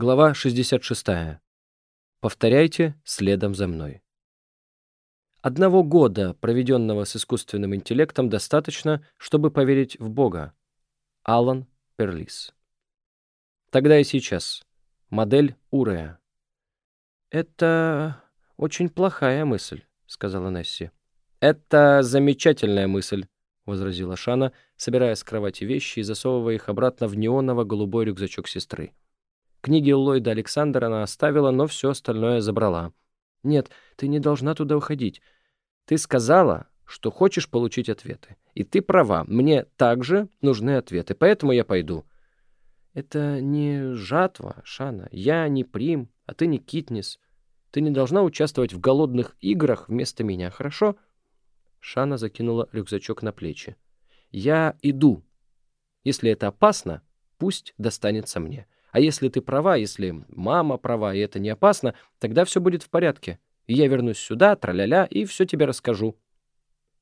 Глава 66. Повторяйте следом за мной. Одного года, проведенного с искусственным интеллектом, достаточно, чтобы поверить в Бога. Алан Перлис. Тогда и сейчас. Модель Урея. «Это очень плохая мысль», — сказала Несси. «Это замечательная мысль», — возразила Шана, собирая с кровати вещи и засовывая их обратно в неоново-голубой рюкзачок сестры. Книги Ллойда Александра она оставила, но все остальное забрала. «Нет, ты не должна туда уходить. Ты сказала, что хочешь получить ответы. И ты права, мне также нужны ответы, поэтому я пойду». «Это не жатва, Шана. Я не Прим, а ты не Китнис. Ты не должна участвовать в голодных играх вместо меня, хорошо?» Шана закинула рюкзачок на плечи. «Я иду. Если это опасно, пусть достанется мне». А если ты права, если мама права, и это не опасно, тогда все будет в порядке. И я вернусь сюда, траля-ля, и все тебе расскажу.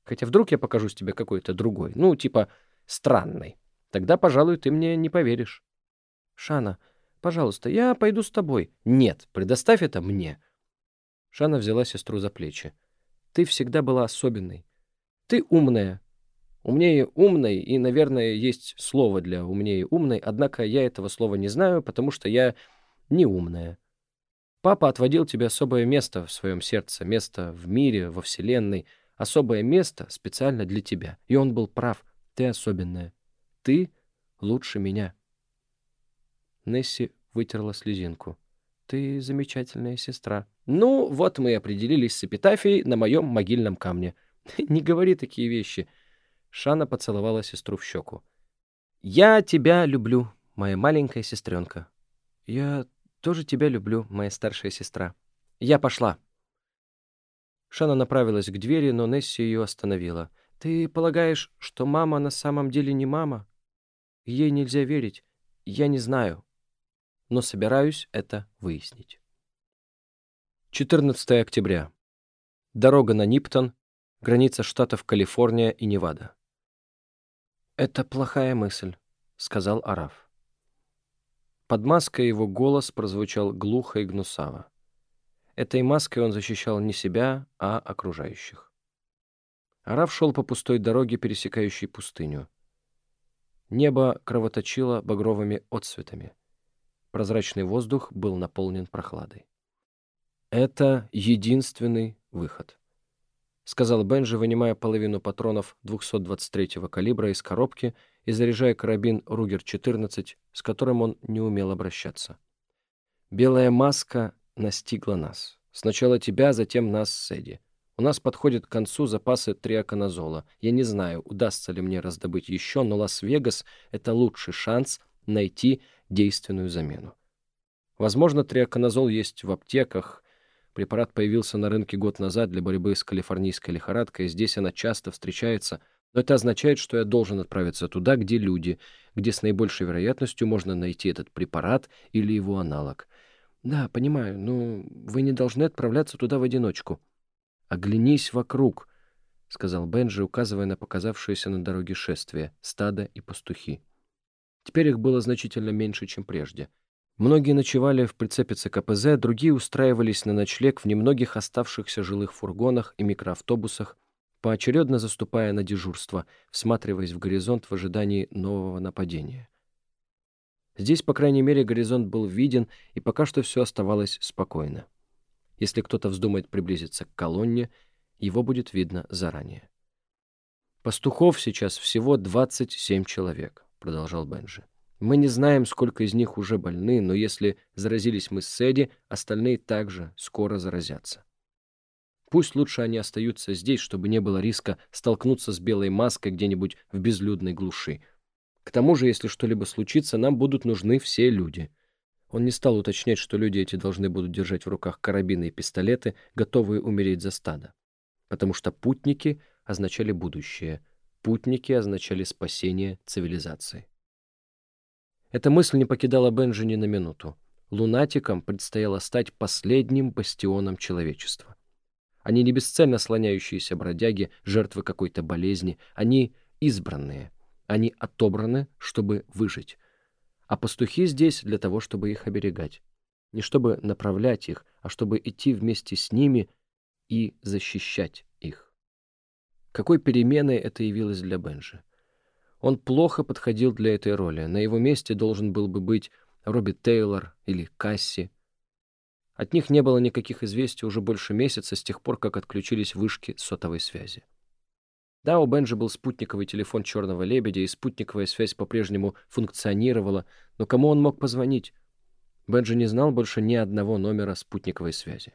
Хотя вдруг я покажусь тебе какой-то другой, ну, типа странный. Тогда, пожалуй, ты мне не поверишь. Шана, пожалуйста, я пойду с тобой. Нет, предоставь это мне. Шана взяла сестру за плечи. Ты всегда была особенной. Ты умная, Умнее умной, и, наверное, есть слово для умнее умной, однако я этого слова не знаю, потому что я не умная. Папа отводил тебе особое место в своем сердце, место в мире, во Вселенной, особое место специально для тебя. И он был прав, ты особенная. Ты лучше меня. Несси вытерла слезинку. Ты замечательная сестра. Ну, вот мы и определились с эпитафией на моем могильном камне. Не говори такие вещи. — Шана поцеловала сестру в щеку. «Я тебя люблю, моя маленькая сестренка». «Я тоже тебя люблю, моя старшая сестра. Я пошла». Шана направилась к двери, но Несси ее остановила. «Ты полагаешь, что мама на самом деле не мама? Ей нельзя верить. Я не знаю, но собираюсь это выяснить». 14 октября. Дорога на Ниптон, граница штатов Калифорния и Невада. «Это плохая мысль», — сказал Араф. Под маской его голос прозвучал глухо и гнусаво. Этой маской он защищал не себя, а окружающих. Араф шел по пустой дороге, пересекающей пустыню. Небо кровоточило багровыми отсветами. Прозрачный воздух был наполнен прохладой. Это единственный выход. — сказал Бенджи, вынимая половину патронов 223-го калибра из коробки и заряжая карабин Ругер-14, с которым он не умел обращаться. «Белая маска настигла нас. Сначала тебя, затем нас с Эдди. У нас подходят к концу запасы триаконазола. Я не знаю, удастся ли мне раздобыть еще, но Лас-Вегас — это лучший шанс найти действенную замену. Возможно, триаконазол есть в аптеках, Препарат появился на рынке год назад для борьбы с калифорнийской лихорадкой, здесь она часто встречается, но это означает, что я должен отправиться туда, где люди, где с наибольшей вероятностью можно найти этот препарат или его аналог. Да, понимаю, но вы не должны отправляться туда в одиночку. Оглянись вокруг, — сказал Бенджи, указывая на показавшееся на дороге шествие, стадо и пастухи. Теперь их было значительно меньше, чем прежде — Многие ночевали в прицепе ЦКПЗ, другие устраивались на ночлег в немногих оставшихся жилых фургонах и микроавтобусах, поочередно заступая на дежурство, всматриваясь в горизонт в ожидании нового нападения. Здесь, по крайней мере, горизонт был виден, и пока что все оставалось спокойно. Если кто-то вздумает приблизиться к колонне, его будет видно заранее. «Пастухов сейчас всего 27 человек», — продолжал Бенджи. Мы не знаем, сколько из них уже больны, но если заразились мы с Эдди, остальные также скоро заразятся. Пусть лучше они остаются здесь, чтобы не было риска столкнуться с белой маской где-нибудь в безлюдной глуши. К тому же, если что-либо случится, нам будут нужны все люди. Он не стал уточнять, что люди эти должны будут держать в руках карабины и пистолеты, готовые умереть за стадо. Потому что путники означали будущее. Путники означали спасение цивилизации. Эта мысль не покидала Бенджи на минуту. Лунатикам предстояло стать последним бастионом человечества. Они не бесцельно слоняющиеся бродяги, жертвы какой-то болезни. Они избранные. Они отобраны, чтобы выжить. а пастухи здесь для того, чтобы их оберегать. Не чтобы направлять их, а чтобы идти вместе с ними и защищать их. Какой переменой это явилось для Бенжи? Он плохо подходил для этой роли. На его месте должен был бы быть Робби Тейлор или Касси. От них не было никаких известий уже больше месяца с тех пор, как отключились вышки сотовой связи. Да, у Бенджи был спутниковый телефон «Черного лебедя», и спутниковая связь по-прежнему функционировала, но кому он мог позвонить? Бенджи не знал больше ни одного номера спутниковой связи.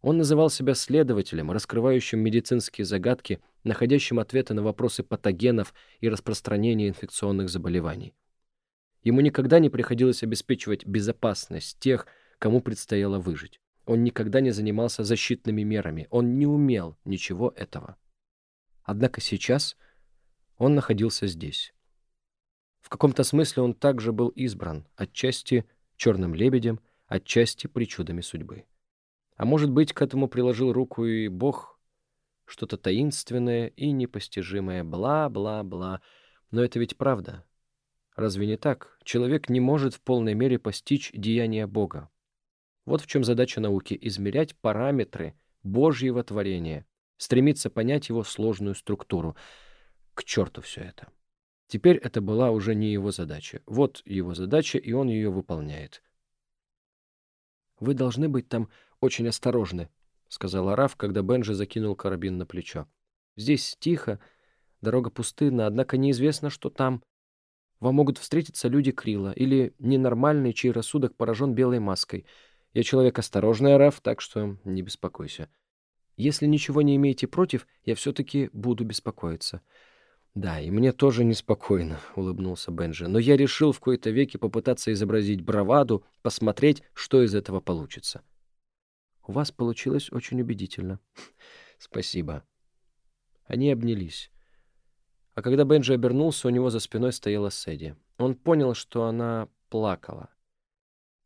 Он называл себя следователем, раскрывающим медицинские загадки, находящим ответы на вопросы патогенов и распространения инфекционных заболеваний. Ему никогда не приходилось обеспечивать безопасность тех, кому предстояло выжить. Он никогда не занимался защитными мерами, он не умел ничего этого. Однако сейчас он находился здесь. В каком-то смысле он также был избран, отчасти черным лебедем, отчасти причудами судьбы. А может быть, к этому приложил руку и Бог, что-то таинственное и непостижимое, бла-бла-бла. Но это ведь правда. Разве не так? Человек не может в полной мере постичь деяния Бога. Вот в чем задача науки — измерять параметры Божьего творения, стремиться понять его сложную структуру. К черту все это. Теперь это была уже не его задача. Вот его задача, и он ее выполняет. «Вы должны быть там очень осторожны», — сказал Араф, когда Бенджи закинул карабин на плечо. «Здесь тихо, дорога пустынна, однако неизвестно, что там. Вам могут встретиться люди Крила или ненормальный, чей рассудок поражен белой маской — я человек осторожный, Араф, так что не беспокойся. Если ничего не имеете против, я все-таки буду беспокоиться. Да, и мне тоже неспокойно, — улыбнулся Бенджи. Но я решил в кои-то веки попытаться изобразить браваду, посмотреть, что из этого получится. У вас получилось очень убедительно. Спасибо. Они обнялись. А когда Бенджи обернулся, у него за спиной стояла Сэдди. Он понял, что она плакала.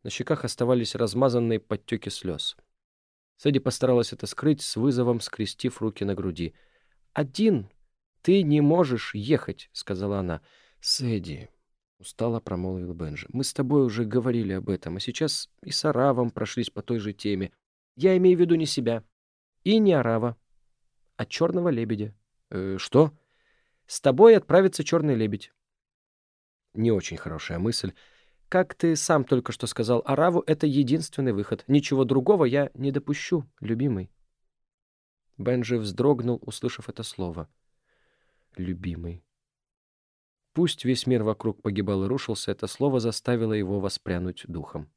На щеках оставались размазанные подтеки слез. Сэдди постаралась это скрыть, с вызовом скрестив руки на груди. «Один ты не можешь ехать», — сказала она. «Сэдди», — устало промолвил Бенджи, — «мы с тобой уже говорили об этом, а сейчас и с Аравом прошлись по той же теме. Я имею в виду не себя и не Арава, а черного лебедя». «Э, «Что?» «С тобой отправится черный лебедь». Не очень хорошая мысль. Как ты сам только что сказал Араву, это единственный выход. Ничего другого я не допущу, любимый. Бенджи вздрогнул, услышав это слово. Любимый. Пусть весь мир вокруг погибал и рушился, это слово заставило его воспрянуть духом.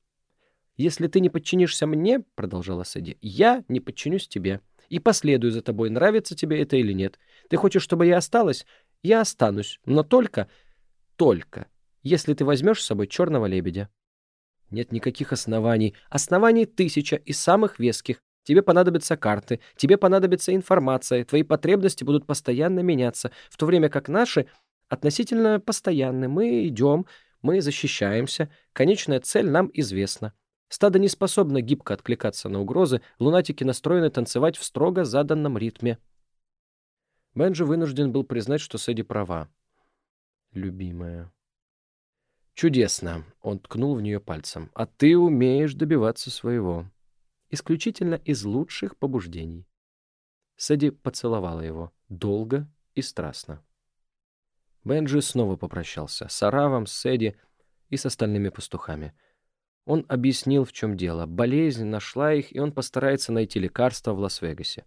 «Если ты не подчинишься мне, — продолжала Сэдди, — я не подчинюсь тебе и последую за тобой, нравится тебе это или нет. Ты хочешь, чтобы я осталась? Я останусь, но только, только если ты возьмешь с собой черного лебедя. Нет никаких оснований. Оснований тысяча и самых веских. Тебе понадобятся карты, тебе понадобится информация, твои потребности будут постоянно меняться, в то время как наши относительно постоянны. Мы идем, мы защищаемся, конечная цель нам известна. Стадо не способно гибко откликаться на угрозы, лунатики настроены танцевать в строго заданном ритме. Бенджи вынужден был признать, что Сэдди права. «Любимая», «Чудесно!» — он ткнул в нее пальцем. «А ты умеешь добиваться своего. Исключительно из лучших побуждений». Сэдди поцеловала его. Долго и страстно. Бенджи снова попрощался с Аравом, с Сэдди и с остальными пастухами. Он объяснил, в чем дело. Болезнь нашла их, и он постарается найти лекарство в Лас-Вегасе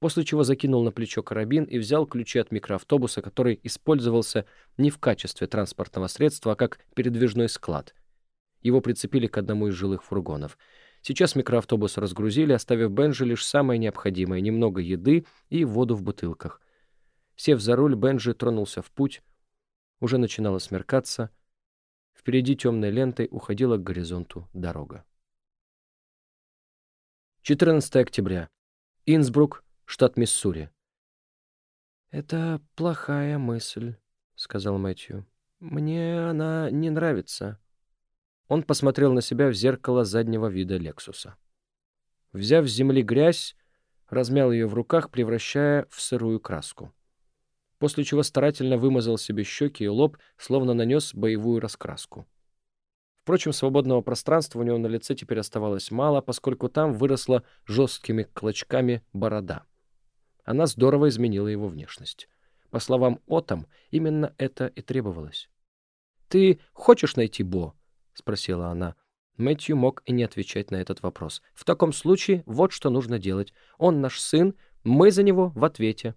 после чего закинул на плечо карабин и взял ключи от микроавтобуса, который использовался не в качестве транспортного средства, а как передвижной склад. Его прицепили к одному из жилых фургонов. Сейчас микроавтобус разгрузили, оставив Бенджи лишь самое необходимое — немного еды и воду в бутылках. Сев за руль, Бенджи тронулся в путь. Уже начинало смеркаться. Впереди темной лентой уходила к горизонту дорога. 14 октября. Инсбрук, штат Миссури. «Это плохая мысль», — сказал Мэтью. «Мне она не нравится». Он посмотрел на себя в зеркало заднего вида Лексуса. Взяв с земли грязь, размял ее в руках, превращая в сырую краску. После чего старательно вымазал себе щеки и лоб, словно нанес боевую раскраску. Впрочем, свободного пространства у него на лице теперь оставалось мало, поскольку там выросла жесткими клочками борода. Она здорово изменила его внешность. По словам Отом, именно это и требовалось. «Ты хочешь найти Бо?» — спросила она. Мэтью мог и не отвечать на этот вопрос. «В таком случае вот что нужно делать. Он наш сын, мы за него в ответе».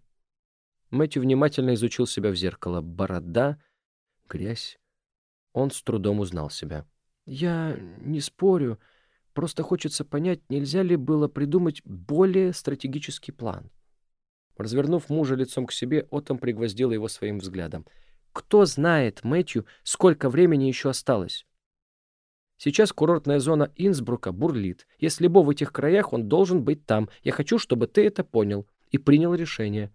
Мэтью внимательно изучил себя в зеркало. Борода, грязь. Он с трудом узнал себя. «Я не спорю. Просто хочется понять, нельзя ли было придумать более стратегический план». Развернув мужа лицом к себе, Отом пригвоздил его своим взглядом. «Кто знает, Мэтью, сколько времени еще осталось?» Сейчас курортная зона Инсбрука бурлит. Если Бо в этих краях, он должен быть там. Я хочу, чтобы ты это понял и принял решение.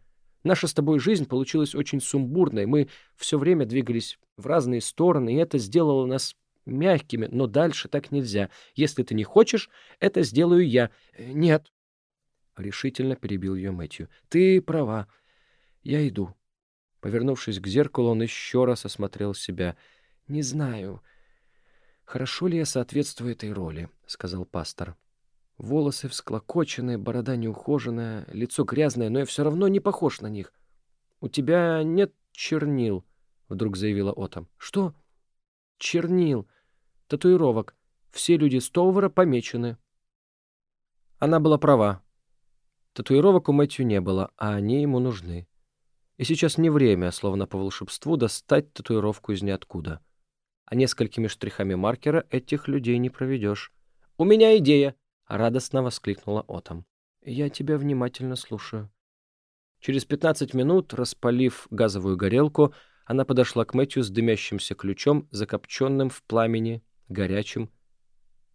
Наша с тобой жизнь получилась очень сумбурной. Мы все время двигались в разные стороны, и это сделало нас мягкими, но дальше так нельзя. Если ты не хочешь, это сделаю я. Э, нет. Решительно перебил ее Мэтью. Ты права. Я иду. Повернувшись к зеркалу, он еще раз осмотрел себя. Не знаю, хорошо ли я соответствую этой роли, сказал пастор. Волосы всклокоченные, борода неухоженная, лицо грязное, но я все равно не похож на них. У тебя нет чернил, вдруг заявила Отом. Что? Чернил татуировок. Все люди Стоувера помечены. Она была права. Татуировок у Мэтью не было, а они ему нужны. И сейчас не время, словно по волшебству, достать татуировку из ниоткуда. А несколькими штрихами маркера этих людей не проведешь. «У меня идея!» — радостно воскликнула Отом. «Я тебя внимательно слушаю». Через пятнадцать минут, распалив газовую горелку, она подошла к Мэтью с дымящимся ключом, закопченным в пламени горячим.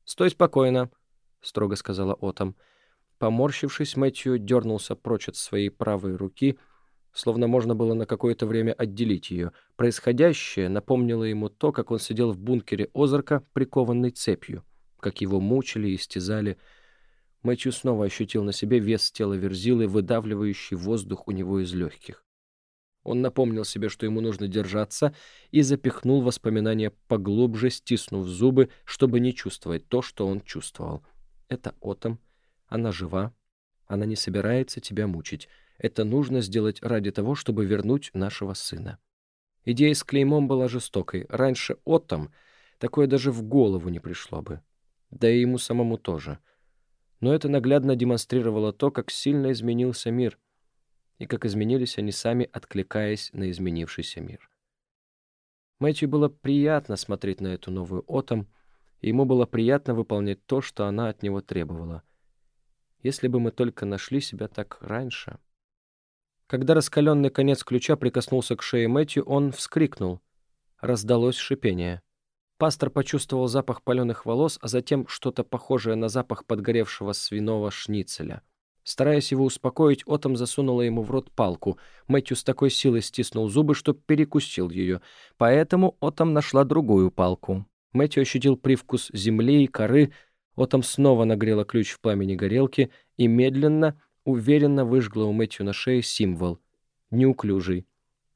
«Стой спокойно», — строго сказала Отом. Поморщившись, Мэтью дернулся прочь от своей правой руки, словно можно было на какое-то время отделить ее. Происходящее напомнило ему то, как он сидел в бункере Озарка, прикованный цепью, как его мучили и истязали. Мэтью снова ощутил на себе вес тела Верзилы, выдавливающий воздух у него из легких. Он напомнил себе, что ему нужно держаться, и запихнул воспоминания поглубже, стиснув зубы, чтобы не чувствовать то, что он чувствовал. Это Отом. Она жива. Она не собирается тебя мучить. Это нужно сделать ради того, чтобы вернуть нашего сына. Идея с клеймом была жестокой. Раньше Отом такое даже в голову не пришло бы. Да и ему самому тоже. Но это наглядно демонстрировало то, как сильно изменился мир — и как изменились они сами, откликаясь на изменившийся мир. Мэтью было приятно смотреть на эту новую Отом, и ему было приятно выполнять то, что она от него требовала. Если бы мы только нашли себя так раньше... Когда раскаленный конец ключа прикоснулся к шее Мэтью, он вскрикнул. Раздалось шипение. Пастор почувствовал запах паленых волос, а затем что-то похожее на запах подгоревшего свиного шницеля — Стараясь его успокоить, Отом засунула ему в рот палку. Мэтью с такой силой стиснул зубы, что перекусил ее. Поэтому Отом нашла другую палку. Мэтью ощутил привкус земли и коры. Отом снова нагрела ключ в пламени горелки и медленно, уверенно выжгла у Мэтью на шее символ. Неуклюжий,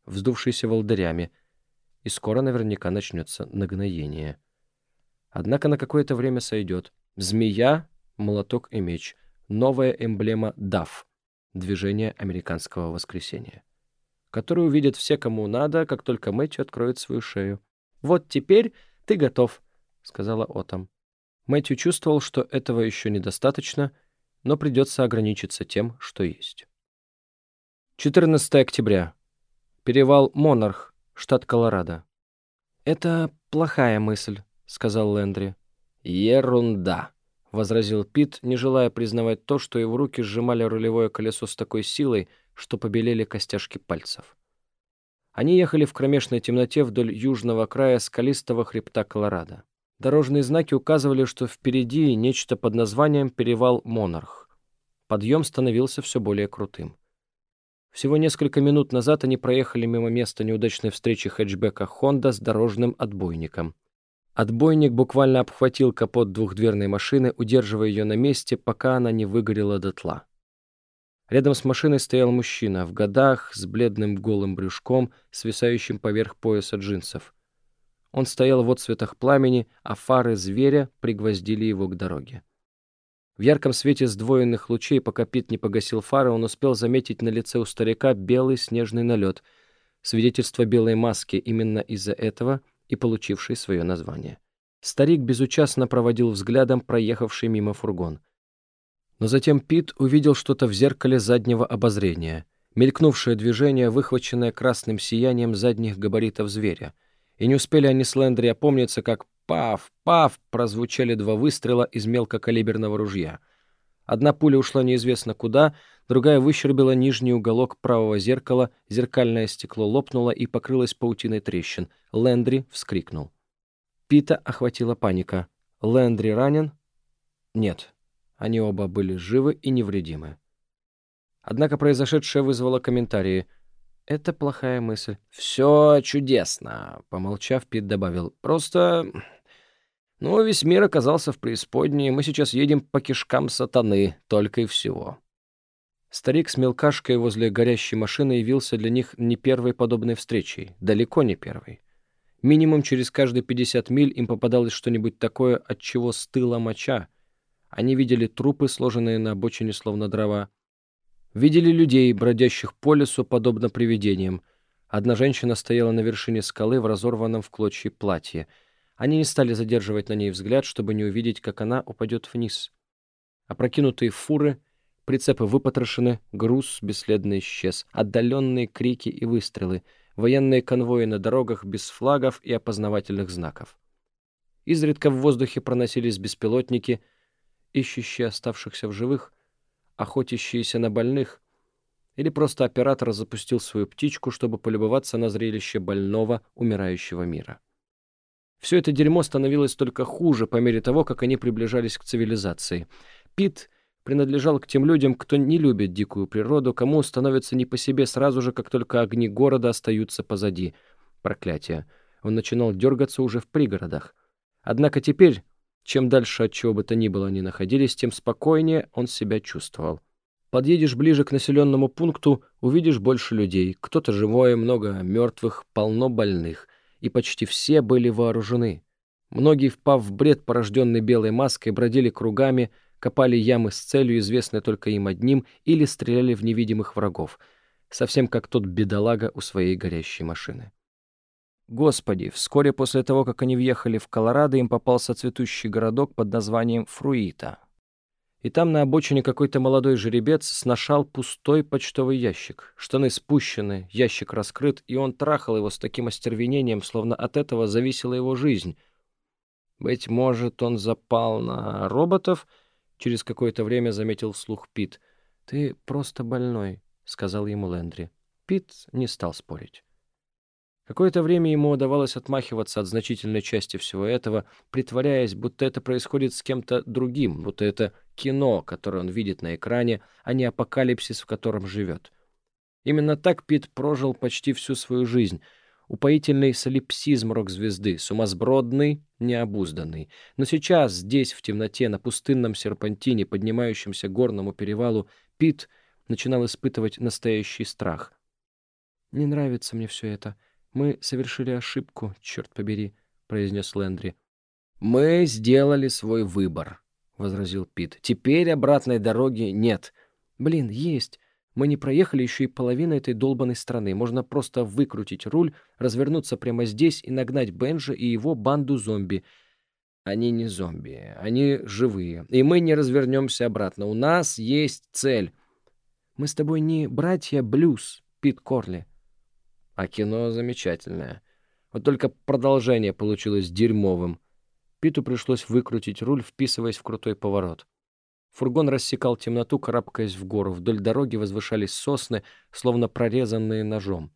вздувшийся волдырями. И скоро наверняка начнется нагноение. Однако на какое-то время сойдет. Змея, молоток и меч — новая эмблема DAF — Движение Американского Воскресения, которую увидят все, кому надо, как только Мэтью откроет свою шею. «Вот теперь ты готов», — сказала Отом. Мэтью чувствовал, что этого еще недостаточно, но придется ограничиться тем, что есть. 14 октября. Перевал Монарх, штат Колорадо. «Это плохая мысль», — сказал Лэндри. «Ерунда», — возразил Пит, не желая признавать то, что его руки сжимали рулевое колесо с такой силой, что побелели костяшки пальцев. Они ехали в кромешной темноте вдоль южного края скалистого хребта Колорадо. Дорожные знаки указывали, что впереди нечто под названием «Перевал Монарх». Подъем становился все более крутым. Всего несколько минут назад они проехали мимо места неудачной встречи хэтчбека «Хонда» с дорожным отбойником — Отбойник буквально обхватил капот двухдверной машины, удерживая ее на месте, пока она не выгорела дотла. Рядом с машиной стоял мужчина в годах с бледным голым брюшком, свисающим поверх пояса джинсов. Он стоял в отцветах пламени, а фары зверя пригвоздили его к дороге. В ярком свете сдвоенных лучей, пока Пит не погасил фары, он успел заметить на лице у старика белый снежный налет, свидетельство белой маски именно из-за этого и получивший свое название. Старик безучастно проводил взглядом проехавший мимо фургон. Но затем Пит увидел что-то в зеркале заднего обозрения, мелькнувшее движение, выхваченное красным сиянием задних габаритов зверя. И не успели они с Лендри опомниться, как «пав, пав» прозвучали два выстрела из мелкокалиберного ружья. Одна пуля ушла неизвестно куда, другая выщербила нижний уголок правого зеркала, зеркальное стекло лопнуло и покрылось паутиной трещин. Лендри вскрикнул. Пита охватила паника. Лендри ранен? Нет. Они оба были живы и невредимы. Однако произошедшее вызвало комментарии. «Это плохая мысль». «Все чудесно», — помолчав, Пит добавил. «Просто... Ну, весь мир оказался в преисподней. Мы сейчас едем по кишкам сатаны, только и всего». Старик с мелкашкой возле горящей машины явился для них не первой подобной встречей, далеко не первой. Минимум через каждые 50 миль им попадалось что-нибудь такое, от чего стыла моча, они видели трупы, сложенные на обочине словно дрова. Видели людей, бродящих по лесу, подобно привидениям. Одна женщина стояла на вершине скалы в разорванном в клочья платье. Они не стали задерживать на ней взгляд, чтобы не увидеть, как она упадет вниз. Опрокинутые фуры, прицепы выпотрошены, груз бесследно исчез, отдаленные крики и выстрелы, военные конвои на дорогах без флагов и опознавательных знаков. Изредка в воздухе проносились беспилотники — ищущие оставшихся в живых, охотящиеся на больных, или просто оператор запустил свою птичку, чтобы полюбоваться на зрелище больного, умирающего мира. Все это дерьмо становилось только хуже по мере того, как они приближались к цивилизации. Пит принадлежал к тем людям, кто не любит дикую природу, кому становится не по себе сразу же, как только огни города остаются позади. Проклятие. Он начинал дергаться уже в пригородах. Однако теперь чем дальше от чего бы то ни было они находились, тем спокойнее он себя чувствовал. Подъедешь ближе к населенному пункту, увидишь больше людей. Кто-то живой, много мертвых, полно больных. И почти все были вооружены. Многие, впав в бред, порожденный белой маской, бродили кругами, копали ямы с целью, известной только им одним, или стреляли в невидимых врагов. Совсем как тот бедолага у своей горящей машины. Господи, вскоре после того, как они въехали в Колорадо, им попался цветущий городок под названием Фруита. И там на обочине какой-то молодой жеребец сношал пустой почтовый ящик. Штаны спущены, ящик раскрыт, и он трахал его с таким остервенением, словно от этого зависела его жизнь. Быть может, он запал на роботов? Через какое-то время заметил вслух Пит. «Ты просто больной», — сказал ему Лэндри. Пит не стал спорить. Какое-то время ему удавалось отмахиваться от значительной части всего этого, притворяясь, будто это происходит с кем-то другим, будто это кино, которое он видит на экране, а не апокалипсис, в котором живет. Именно так Пит прожил почти всю свою жизнь. Упоительный солипсизм рок-звезды, сумасбродный, необузданный. Но сейчас, здесь, в темноте, на пустынном серпантине, поднимающемся горному перевалу, Пит начинал испытывать настоящий страх. «Не нравится мне все это», «Мы совершили ошибку, черт побери», — произнес Лэндри. «Мы сделали свой выбор», — возразил Пит. «Теперь обратной дороги нет». «Блин, есть. Мы не проехали еще и половину этой долбанной страны. Можно просто выкрутить руль, развернуться прямо здесь и нагнать Бенжа и его банду зомби». «Они не зомби, они живые, и мы не развернемся обратно. У нас есть цель». «Мы с тобой не братья Блюз, Пит Корли», а кино замечательное. Вот только продолжение получилось дерьмовым. Питу пришлось выкрутить руль, вписываясь в крутой поворот. Фургон рассекал темноту, карабкаясь в гору. Вдоль дороги возвышались сосны, словно прорезанные ножом.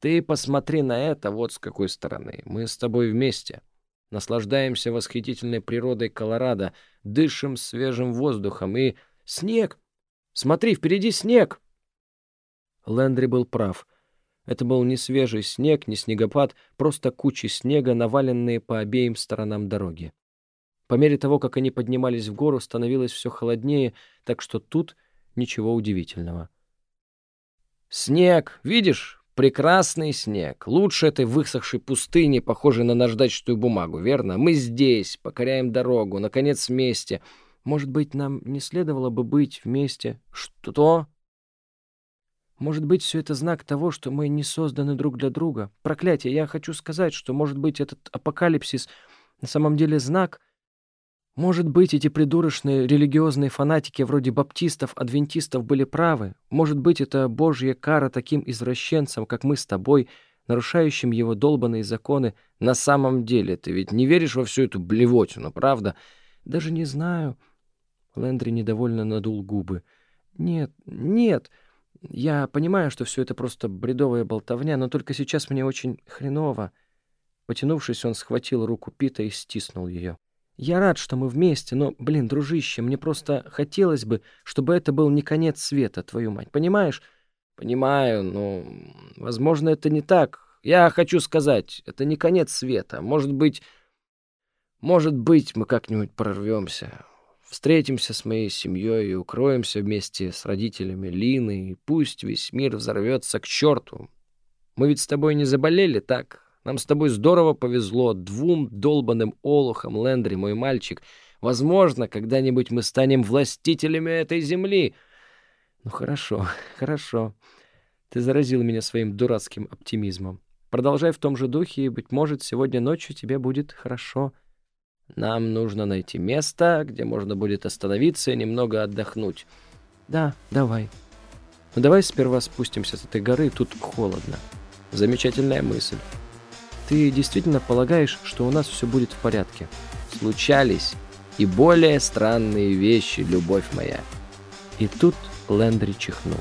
«Ты посмотри на это вот с какой стороны. Мы с тобой вместе. Наслаждаемся восхитительной природой Колорадо, дышим свежим воздухом и... Снег! Смотри, впереди снег!» Лэндри был прав — это был не свежий снег, не снегопад, просто кучи снега, наваленные по обеим сторонам дороги. По мере того, как они поднимались в гору, становилось все холоднее, так что тут ничего удивительного. «Снег, видишь? Прекрасный снег. Лучше этой высохшей пустыни, похожей на наждачную бумагу, верно? Мы здесь, покоряем дорогу, наконец вместе. Может быть, нам не следовало бы быть вместе? Что? Может быть, все это знак того, что мы не созданы друг для друга? Проклятие, я хочу сказать, что, может быть, этот апокалипсис на самом деле знак... Может быть, эти придурочные религиозные фанатики вроде баптистов, адвентистов были правы. Может быть, это божья кара таким извращенцам, как мы с тобой, нарушающим его долбанные законы. На самом деле, ты ведь не веришь во всю эту блевотину, правда? Даже не знаю. Лэндри недовольно надул губы. Нет, нет. Я понимаю, что все это просто бредовая болтовня, но только сейчас мне очень хреново. Потянувшись, он схватил руку Пита и стиснул ее. Я рад, что мы вместе, но, блин, дружище, мне просто хотелось бы, чтобы это был не конец света, твою мать, понимаешь? Понимаю, но, возможно, это не так. Я хочу сказать, это не конец света. Может быть, может быть, мы как-нибудь прорвемся. Встретимся с моей семьей и укроемся вместе с родителями Лины, и пусть весь мир взорвется к черту. Мы ведь с тобой не заболели, так? Нам с тобой здорово повезло, двум долбанным олухам, Лендри, мой мальчик. Возможно, когда-нибудь мы станем властителями этой земли. Ну хорошо, хорошо. Ты заразил меня своим дурацким оптимизмом. Продолжай в том же духе, и, быть может, сегодня ночью тебе будет хорошо. — нам нужно найти место, где можно будет остановиться и немного отдохнуть. Да, давай. Но ну, давай сперва спустимся с этой горы, тут холодно. Замечательная мысль. Ты действительно полагаешь, что у нас все будет в порядке? Случались и более странные вещи, любовь моя. И тут Лендри чихнул.